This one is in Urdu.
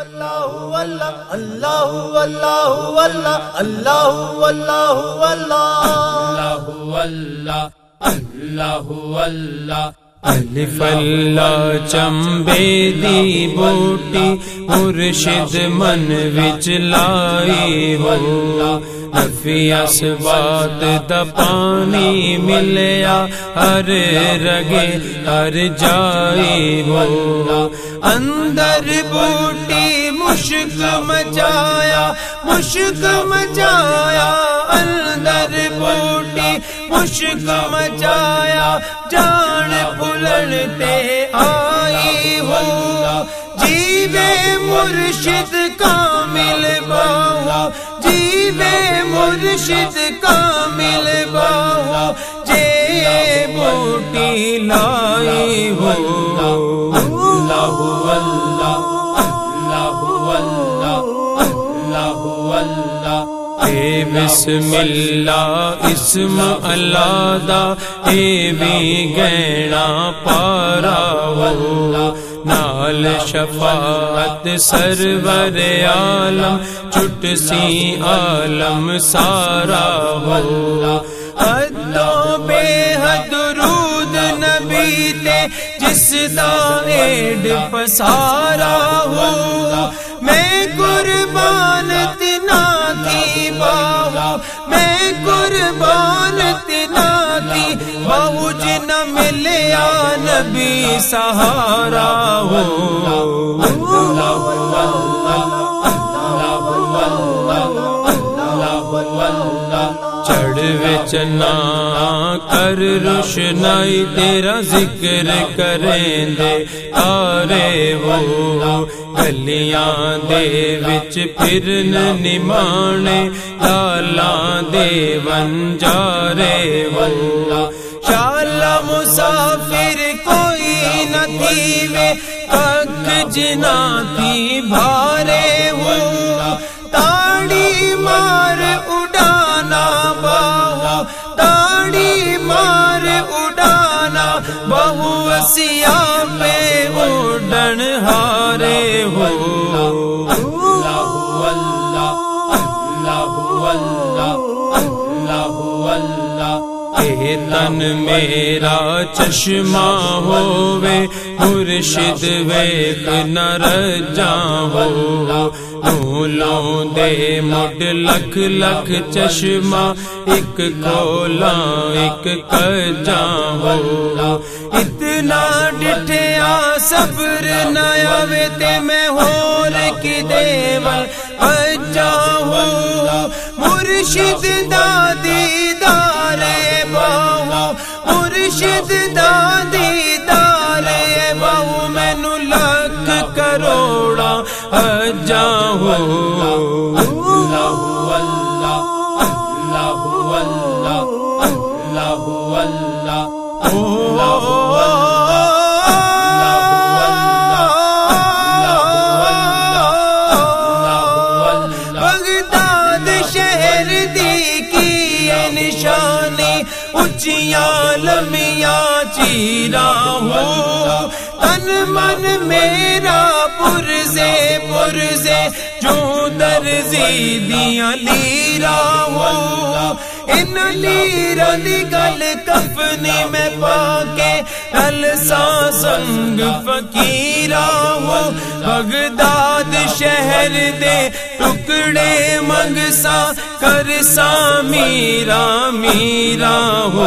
اللہ اللہ اللہ اللہ اللہ اللہ اللہ اللہ الف اللہ چمبے دی بوٹی مرشد من وچ لائی ہو. نفی اسبات دا پانی ملیا ہر رگے ہر جائی ہو. اندر بوٹی مشک مچایا مشک مچایا اندر بوٹی مشک مچایا جان پلڑتے آئی ہو جیوے مرشد کامل باہو جیوے مرشد کامل باہو جے بوٹی لائی ہو اللہ اللہ اللہ اللہ، اے بسم اللہ اسم اللہ دا، اے بھی گینا پارا نال شفاعت سرور عالم، چٹ سی عالم سارا ہو حدوں بے حد درود نبی تے، جس دا ایڈ پسارا ہو۔ میں قربان تنا کی باہو، میں قربان تنا کی باہو جن ملیا نبی سہارا ہو۔ چڑھ وچنا کر روشنائی تیرا ذکر کریں دے تارے ہو، گلیاں دے وچ پھرن نمانے لالاں دے ونجارے ہو۔ شالا مسافر کوئی نہ تھی وے کک جنا تھی بھارے ہو۔ آسیا میں اڑن ہا اے تن میرا چشمہ ہووے، مرشد ویک نر جاؤ۔ نولوں دے مڈ لکھ لکھ چشمہ، ایک کولا ایک کجا اتنا ڈٹھیا صبر نیا وے تے میں ہور کی دیول اجا ہو مرشد دادی 血气腾腾。نشانی اچیاں لمیاں چیرا ہوں۔ تن من میرا پرزے پرزے، جو درزی دیا لیرا ہوں۔ ان لیرا دی گل کفنی میں پا کے ال سا سنگ فقیرا ہو بغداد شہر دے ٹکڑے منگ سا کر سا میرا میرا ہو